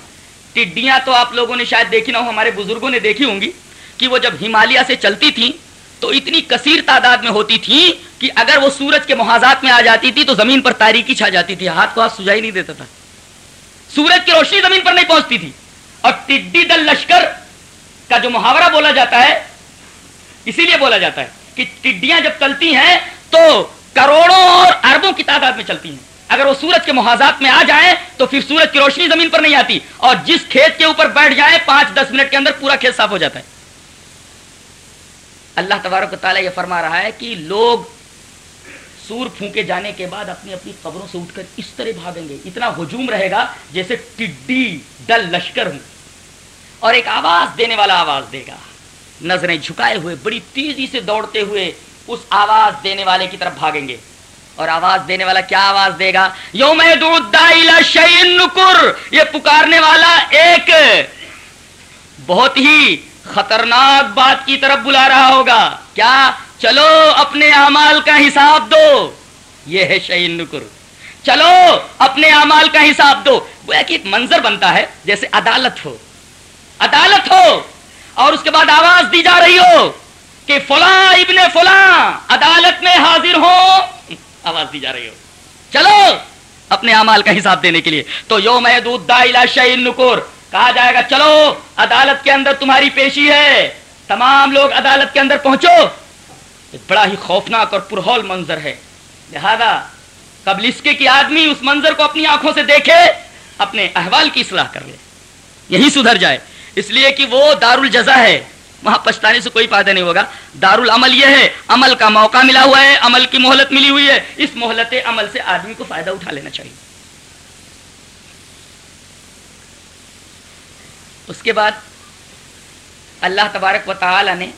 Speaker 1: ٹڈیاں تو آپ لوگوں نے شاید دیکھی نہ ہو، ہمارے بزرگوں نے دیکھی ہوں گی کہ وہ جب ہمالیہ سے چلتی تھیں تو اتنی کثیر تعداد میں ہوتی تھی کہ اگر وہ سورج کے محاذات میں آ جاتی تھی تو زمین پر تاریخی چھا جاتی تھی۔ ہاتھ کو ہاتھ سجائی نہیں دیتا تھا۔ سورج کی روشنی زمین پر نہیں پہنچتی تھی۔ اور ٹڈی دل لشکر کا جو محاورہ بولا جاتا ہے، اسی لیے بولا جاتا ہے کہ ٹڈیاں جب چلتی ہیں تو کروڑوں اور اربوں کی تعداد میں چلتی ہیں۔ اگر وہ سورج کے محاذات میں آ جائیں تو پھر سورج کی روشنی زمین پر نہیں آتی اور جس کھیت کے اوپر بیٹھ جائیں پانچ دس منٹ کے اندر پورا کھیت صاف ہو جاتا ہے۔ اللہ تبارک و تعالیٰ یہ فرما رہا ہے کہ لوگ سور پھونکے جانے کے بعد اپنی اپنی قبروں سے اٹھ کر اس طرح بھاگیں گے۔ اتنا ہجوم رہے گا جیسے ٹڈی ڈل لشکر ہوں۔ اور ایک آواز دینے والا آواز دے گا۔ نظریں جھکائے ہوئے، بڑی تیزی سے دوڑتے ہوئے اس آواز دینے والے کی طرف بھاگیں گے۔ اور آواز دینے والا کیا آواز دے گا؟ یوم نکر یہ پکارنے والا ایک بہت ہی خطرناک بات کی طرف بلا رہا ہوگا۔ کیا؟ چلو اپنے اعمال کا حساب دو۔ یہ ہے شعین نکر چلو اپنے اعمال کا حساب دو۔ گویا کہ ایک منظر بنتا ہے، جیسے عدالت ہو۔ عدالت ہو اور اس کے بعد آواز دی جا رہی ہو کہ فلاں ابن فلاں عدالت میں حاضر ہو آواز دی جا رہی ہو۔ چلو اپنے اعمال کا حساب دینے کے لیے۔ تو یو محدود نکور کہا جائے گا، چلو عدالت کے اندر تمہاری پیشی ہے۔ تمام لوگ عدالت کے اندر پہنچو۔ ایک بڑا ہی خوفناک اور پرہول منظر ہے۔ لہذا قبل اس کے آدمی اس منظر کو اپنی آنکھوں سے دیکھے، اپنے احوال کی اصلاح کر لے۔ یہی سدھر جائے۔ اس لیے کہ وہ دار الجزا ہے۔ وہاں پچھتانے سے کوئی فائدہ نہیں ہوگا۔ دار العمل یہ ہے، عمل کا موقع ملا ہوا ہے، عمل کی مہلت ملی ہوئی ہے۔ اس مہلت عمل سے آدمی کو فائدہ اٹھا لینا چاہیے۔ اس کے بعد اللہ تبارک و تعالی نے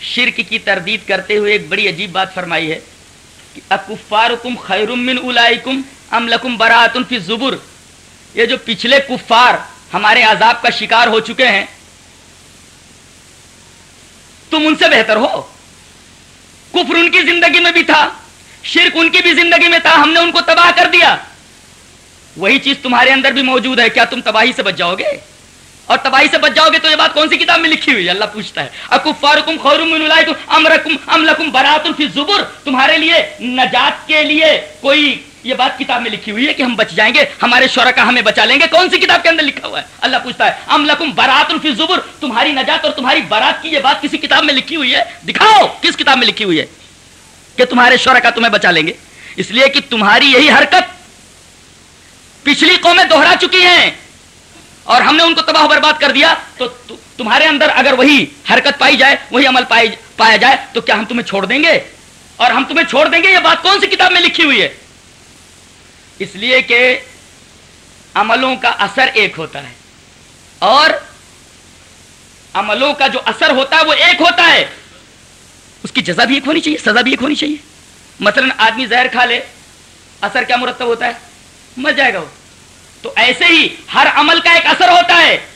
Speaker 1: شرک کی تردید کرتے ہوئے ایک بڑی عجیب بات فرمائی ہے کہ اکفارکم خیر من اولائکم ام لکم براتن فی الزبر۔ یہ جو پچھلے کفار ہمارے عذاب کا شکار ہو چکے ہیں تم ان سے بہتر ہو۔ کفر ان کی زندگی میں بھی تھا، شرک ان کی بھی زندگی میں تھا، ہم نے ان کو تباہ کر دیا۔ وہی چیز تمہارے اندر بھی موجود ہے، کیا تم تباہی سے بچ جاؤ گے؟ اور تباہی سے بچ جاؤ گے تو یہ بات کون سی کتاب میں لکھی ہوئی ہے؟ اللہ پوچھتا ہے، اکفارکم خورم من امرکم ام لکم برات فی الزبر، تمہارے لیے نجات کے لیے کوئی یہ بات کتاب میں لکھی ہوئی ہے کہ ہم بچ جائیں گے، ہمارے شرکا ہمیں بچا لیں گے۔ کون سی کتاب کے اندر لکھا ہوا ہے؟ اللہ پوچھتا ہے، ام لکم برات فی الزبر؟ تمہاری نجات اور تمہاری برات کی یہ بات کسی کتاب میں لکھی ہوئی ہے؟ دکھاؤ، کس کتاب میں لکھی ہوئی ہے؟ کہ تمہارے شرکا تمہیں بچا لیں گے۔ اس لیے کہ تمہاری یہی حرکت پچھلی قومیں دوہرا چکی ہیں۔ اور ہم نے ان کو تباہ برباد کر دیا۔ تو تمہارے اندر اگر وہی حرکت پائی جائے، وہی عمل پایا جائے، تو کیا ہم تمہیں چھوڑ دیں گے؟ اور ہم تمہیں چھوڑ دیں گے؟ یہ بات کون سی کتاب میں لکھی ہوئی ہے؟ اس لیے کہ عملوں کا اثر ایک ہوتا ہے اور عملوں کا جو اثر ہوتا ہے وہ ایک ہوتا ہے۔ اس کی جزا بھی ایک ہونی چاہیے، سزا بھی ایک ہونی چاہیے۔ مثلا آدمی زہر کھا لے، اثر کیا مرتب ہوتا ہے؟ مر جائے گا وہ۔ تو ایسے ہی ہر عمل کا ایک اثر ہوتا ہے۔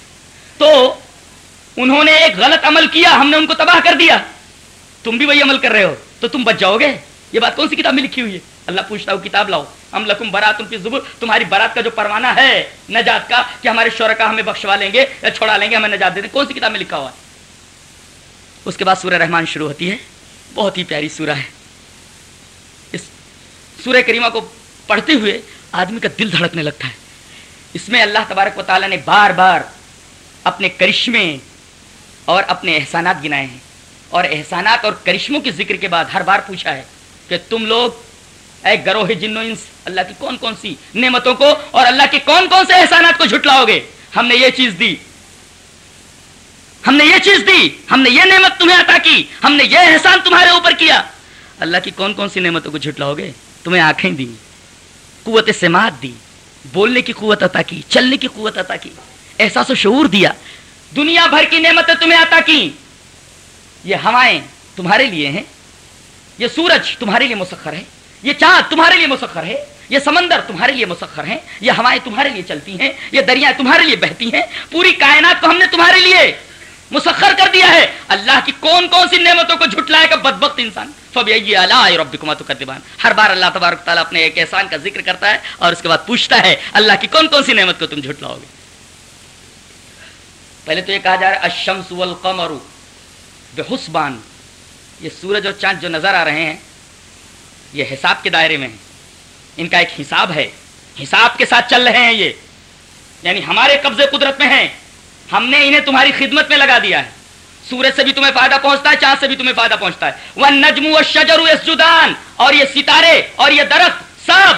Speaker 1: تو انہوں نے ایک غلط عمل کیا، ہم نے ان کو تباہ کر دیا۔ تم بھی وہی عمل کر رہے ہو، تو تم بچ جاؤ گے۔ یہ بات کون سی کتاب میں لکھی ہوئی ہے؟ اللہ پوچھتا ہوں کتاب لاؤ۔ ہم لکم برات زبر تمہاری برات کا جو پروانہ ہے، نجات کا، کہ ہمارے شور ہمیں بخشوا لیں گے یا چھوڑا لیں گے، ہمیں نجات دے دیں۔ کون سی کتاب میں لکھا ہوا ہے؟ اس کے بعد سورہ رحمان شروع ہوتی ہے۔ بہت ہی پیاری سورہ ہے۔ اس سورہ کریمہ کو پڑھتے ہوئے آدمی کا دل دھڑکنے لگتا ہے۔ اس میں اللہ تبارک و تعالیٰ نے بار بار اپنے کرشمے اور اپنے احسانات گنائے ہیں۔ اور احسانات اور کرشموں کے ذکر کے بعد ہر بار پوچھا ہے کہ تم لوگ اے گروہ جنو انس، اللہ کی کون کون سی نعمتوں کو اور اللہ کے کون کون سے احسانات کو جھٹلاؤ گے؟ ہم نے یہ چیز دی۔ ہم نے یہ چیز دی۔ ہم نے یہ نعمت تمہیں عطا کی۔ ہم نے یہ احسان تمہارے اوپر کیا۔ اللہ کی کون کون سی نعمتوں کو جھٹلاؤ گے؟ تمہیں آنکھیں دی، قوت سماعت دی، بولنے کی قوت عطا کی، چلنے کی قوت عطا کی، احساس و شعور دیا۔ دنیا بھر کی نعمتیں تمہیں عطا کی۔ یہ ہوائیں تمہارے لیے ہیں۔ یہ سورج تمہارے لیے مسخر ہے۔ یہ چاند تمہارے لیے مسخر ہے، یہ سمندر تمہارے لیے مسخر ہیں، یہ ہوائیں تمہارے لیے چلتی ہیں، یہ دریا تمہارے لیے بہتی ہیں، پوری کائنات کو ہم نے تمہارے لیے مسخر کر دیا ہے۔ اللہ کی کون کون سی نعمتوں کو جھٹلائے گا بدبخت انسان؟ ہر بار اللہ تبارک تعالیٰ اپنے ایک احسان کا ذکر کرتا ہے اور اس کے بعد پوچھتا ہے، اللہ کی کون کون سی نعمت کو تم جھٹلاؤ گے؟ پہلے تو یہ کہا جا رہا ہے، الشمس والقمر بحسبان۔ یہ سورج اور چاند جو نظر آ رہے ہیں یہ حساب کے دائرے میں ہیں۔ ان کا ایک حساب ہے۔ حساب کے ساتھ چل رہے ہیں یہ۔ یعنی ہمارے قبضے قدرت میں ہیں۔ ہم نے انہیں تمہاری خدمت میں لگا دیا ہے۔ سورج سے بھی تمہیں فائدہ پہنچتا ہے، چاند سے بھی تمہیں فائدہ پہنچتا ہے۔ وہ نجم و شجر اور یہ ستارے اور یہ درخت سب۔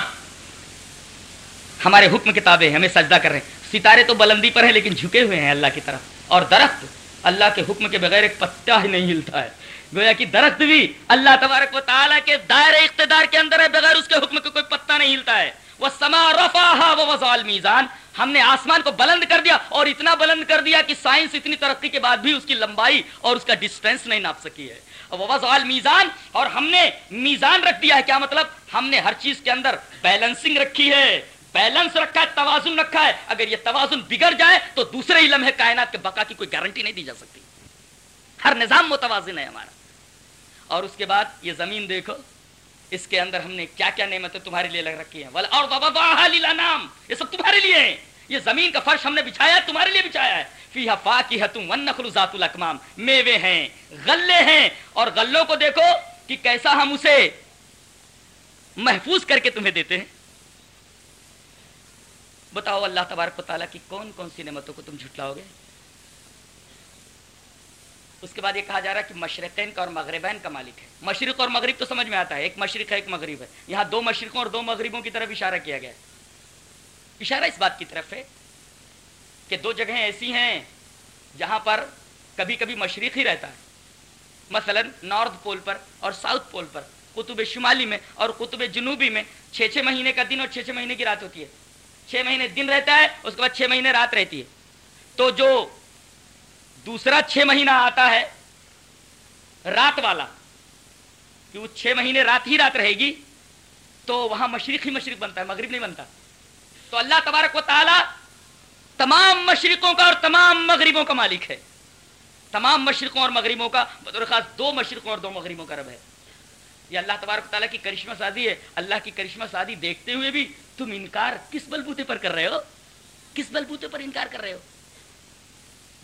Speaker 1: ہمارے حکم کتابیں ہمیں سجدہ کر رہے ہیں۔ ستارے تو بلندی پر ہیں، لیکن جھکے ہوئے ہیں اللہ کی طرف۔ اور درخت اللہ کے حکم کے بغیر ایک پتا ہی نہیں ہلتا ہے۔ گویا کہ درخت بھی اللہ تبارک و تعالیٰ کے دائرے اقتدار کے اندر ہے، بغیر اس کے حکم کے کوئی پتا نہیں ہلتا ہے۔ وہ سما رفا وہ میزان ہم نے آسمان کو بلند کر دیا اور اتنا بلند کر دیا کہ سائنس اتنی ترقی کے بعد بھی اس کی لمبائی اور اس کا ڈسٹینس نہیں ناپ سکی ہے۔ میزان اور ہم نے میزان رکھ دیا ہے۔ کیا مطلب؟ ہم نے ہر چیز کے اندر بیلنسنگ رکھی ہے۔ بیلنس رکھا ہے، توازن رکھا ہے۔ اگر یہ توازن بگڑ جائے تو دوسرے ہی لمحے کائنات کے بقا کی کوئی گارنٹی نہیں دی جا سکتی۔ ہر نظام متوازن ہے ہمارا۔ اور اس کے بعد یہ زمین دیکھو، اس کے اندر ہم نے کیا کیا نعمتیں تمہارے لیے لگ رکھی ہیں۔ اور بابا نام یہ سب تمہارے لیے ہیں۔ یہ زمین کا فرش ہم نے بچھایا ہے تمہارے لیے بچھایا ہے۔ فیہا فاکہتم ونخل ذات الاکمام میوے ہیں، غلے ہیں۔ اور غلوں کو دیکھو کہ کیسا ہم اسے محفوظ کر کے تمہیں دیتے ہیں۔ بتاؤ اللہ تبارک و تعالیٰ کی کون کون سی نعمتوں کو تم جھٹلاؤ گے؟ اس کے بعد یہ کہا جا رہا ہے کہ مشرقین کا اور مغربین کا مالک ہے۔ مشرق اور مغرب تو سمجھ میں آتا ہے، ایک مشرق ہے، ایک مغرب ہے۔ یہاں دو مشرقوں اور دو مغربوں کی طرف اشارہ کیا گیا ہے۔ اشارہ اس بات کی طرف ہے کہ دو جگہیں ایسی ہیں جہاں پر کبھی کبھی مشرق ہی رہتا ہے۔ مثلا نارتھ پول پر اور ساؤتھ پول پر، قطب شمالی میں اور قطب جنوبی میں چھ چھ مہینے کا دن اور چھ چھ مہینے کی رات ہوتی ہے۔ چھ مہینے دن رہتا ہے، اس کے بعد چھ مہینے رات رہتی ہے۔ تو جو دوسرا چھ مہینہ آتا ہے، رات والا، کہ وہ چھ مہینے رات ہی رات رہے گی، تو وہاں مشرق ہی مشرق بنتا ہے، مغرب نہیں بنتا۔ تو اللہ تبارک و تعالی تمام مشرقوں کا اور تمام مغربوں کا مالک ہے۔ تمام مشرقوں اور مغربوں کا بطور خاص دو مشرقوں اور دو مغربوں کا رب ہے۔ یہ اللہ تبارک تعالیٰ کی کرشمہ سازی ہے۔ اللہ کی کرشمہ سازی دیکھتے ہوئے بھی تم انکار کس بلبوتے پر کر رہے ہو؟ کس بلبوتے پر انکار کر رہے ہو؟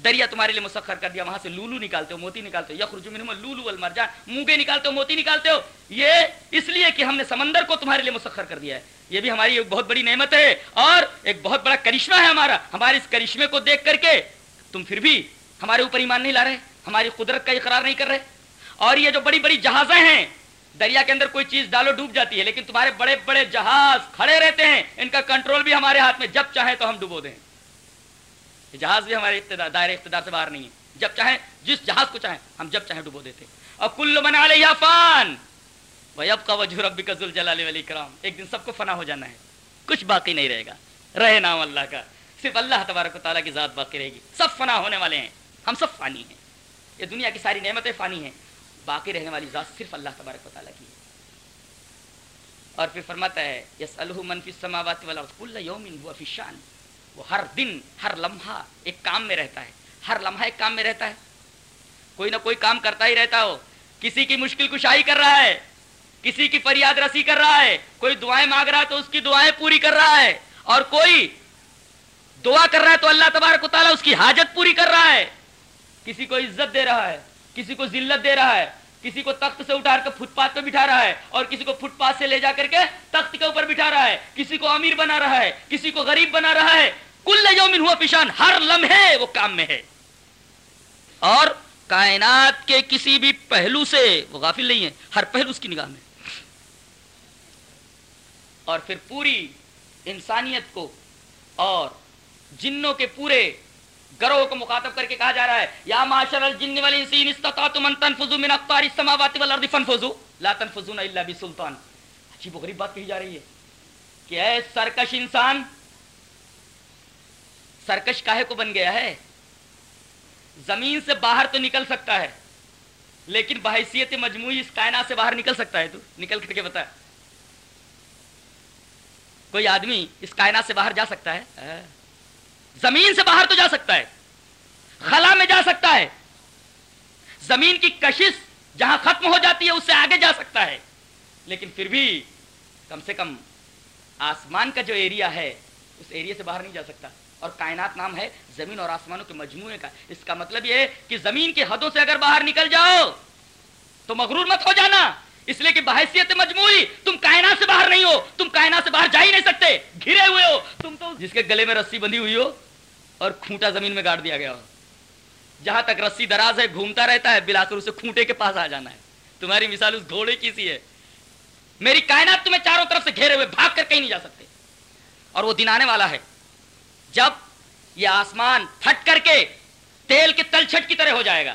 Speaker 1: دریا تمہارے لیے مسخر کر دیا، وہاں سے لولو نکالتے ہو، موتی نکالتے ہو یخرج منہم لولو والمرجان موگے نکالتے ہو، موتی نکالتے ہو۔ یہ اس لیے کہ ہم نے سمندر کو تمہارے لیے مسخر کر دیا ہے۔ یہ بھی ہماری ایک بہت بڑی نعمت ہے اور ایک بہت بڑا کرشمہ ہے ہمارا۔ ہمارے اس کرشمے کو دیکھ کر کے تم پھر بھی ہمارے اوپر ایمان نہیں لا رہے، ہماری قدرت کا اقرار نہیں کر رہے۔ اور یہ جو بڑی بڑی جہازیں ہیں، دریا کے اندر کوئی چیز ڈالو ڈوب جاتی ہے، لیکن تمہارے بڑے بڑے جہاز کھڑے رہتے ہیں۔ ان کا کنٹرول بھی ہمارے ہاتھ میں، جب چاہیں تو ہم ڈبو دیں۔ جہاز بھی ہمارے اقتدار دائرے اقتدار سے باہر نہیں ہے۔ جب چاہیں، جس جہاز کو چاہیں، ہم جب چاہیں ڈبو دیتے اور کل بنا لے فان اب کا وجہ ربی کا جلال علی کرام ایک دن سب کو فنا ہو جانا ہے۔ کچھ باقی نہیں رہے گا۔ رہے نام اللہ کا۔ صرف اللہ تبارک و تعالیٰ کی ذات باقی رہے گی۔ سب فنا ہونے والے ہیں۔ ہم سب فانی ہیں۔ یہ دنیا کی ساری نعمتیں فانی ہیں۔ باقی رہنے والی ذات صرف اللہ تبارک و تعالیٰ کی ہے۔ اور پھر فرماتا ہے یس منفی سماوات والا یومن ہوا فشان وہ ہر دن، ہر لمحہ ایک کام میں رہتا ہے۔ ہر لمحہ ایک کام میں رہتا ہے۔ کوئی نہ کوئی کام کرتا ہی رہتا ہو۔ کسی کی مشکل کشائی کر رہا ہے۔ کسی کی فریاد رسی کر رہا ہے۔ کوئی دعائیں مانگ رہا ہے تو اس کی دعائیں پوری کر رہا ہے۔ اور کوئی دعا کر رہا ہے تو اللہ تبارک و تعالیٰ اس کی حاجت پوری کر رہا ہے۔ کسی کو عزت دے رہا ہے، کسی کو ذلت دے رہا ہے، کسی کو تخت سے اٹھا کر فٹ پاتھ پہ بٹھا رہا ہے اور کسی کو فٹ پاتھ سے لے جا کر کے تخت کے اوپر بٹھا رہا ہے۔ کسی کو امیر بنا رہا ہے، کسی کو غریب بنا رہا ہے۔ کل یومن ہوا پیشان ہر لمحے وہ کام میں ہے۔ اور کائنات کے کسی بھی پہلو سے وہ غافل نہیں ہے، ہر پہلو اس کی نگاہ میں۔ اور پھر پوری انسانیت کو اور جنوں کے پورے گروہ کو مخاطب کر کے کہا جا رہا ہے، یا معاشر الجن والانسین استطاعتم ان تنفذوا من اقطار السماوات والارض فانفذوا، لا تنفذون الا بسلطان۔ عجیب و غریب بات کہی جا رہی ہے کہ اے سرکش انسان سرکش کاہے کو بن گیا ہے؟ زمین سے باہر تو نکل سکتا ہے، لیکن بحیثیت مجموعی اس کائنات سے باہر نکل سکتا ہے تو؟ نکل کر کے بتا۔ کوئی آدمی اس کائنات سے باہر جا سکتا ہے؟ زمین سے باہر تو جا سکتا ہے، خلا میں جا سکتا ہے۔ زمین کی کشش جہاں ختم ہو جاتی ہے، اس سے آگے جا سکتا ہے۔ لیکن پھر بھی کم سے کم آسمان کا جو ایریا ہے، اس ایریا سے باہر نہیں جا سکتا۔ اور کائنات نام ہے زمین اور آسمانوں کے مجموعے کا۔ اس کا مطلب یہ ہے کہ زمین کی حدوں سے اگر باہر نکل جاؤ تو مغرور مت ہو جانا۔ اس لیے کہ بحیثیت مجموعی، تم کائنات سے باہر نہیں ہو، تم کائنات سے باہر جا ہی نہیں سکتے۔ گھرے ہوئے ہو۔ تم تو جس کے گلے میں رسی بندھی ہوئی ہو اور کھوٹا زمین میں گاڑ دیا گیا ہو۔ جہاں تک رسی دراز ہے، گھومتا رہتا ہے بلاکر اسے کھوٹے کے پاس آ جانا ہے۔ تمہاری مثال اس گھوڑے کی سی ہے۔ میری کائنات تمہیں چاروں طرف سے گھیرے ہوئے، بھاگ کر کہیں نہیں جا سکتے۔ اور وہ دن آنے والا ہے۔ جب یہ آسمان پھٹ کر کے تیل کے تل چھٹ کی طرح ہو جائے گا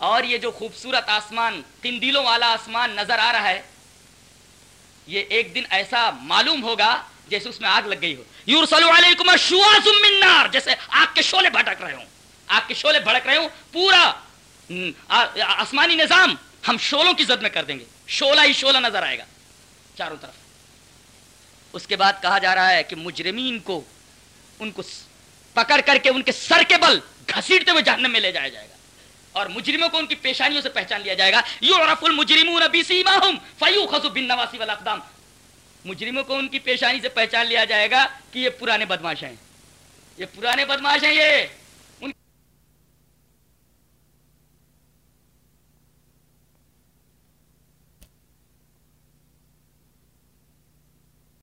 Speaker 1: اور یہ جو خوبصورت آسمان، تین دلوں والا آسمان نظر آ رہا ہے، یہ ایک دن ایسا معلوم ہوگا جیسے اس میں آگ لگ گئی ہو۔ یورسل علیکم من نار، جیسے آگ کے شولے بھٹک رہے ہوں۔ آگ کے شولے بھڑک رہے ہوں، پورا آسمانی نظام ہم شولوں کی زد میں کر دیں گے۔ شولہ ہی شولہ نظر آئے گا، چاروں طرف۔ اس کے بعد کہا جا رہا ہے کہ مجرمین کو ان کو پکڑ کر کے ان کے سر کے بل گھسیٹتے ہوئے جہنم میں لے جایا جائے گا۔ اور مجرموں کو ان کی پیشانیوں سے پہچان لیا جائے گا۔ یعرف المجرمون بسیماہم فیوخذ بالنواسی والاقدام۔ مجرموں کو ان کی پیشانی سے پہچان لیا جائے گا کہ یہ پرانے بدماش ہیں۔ یہ پرانے بدماش ہیں یہ۔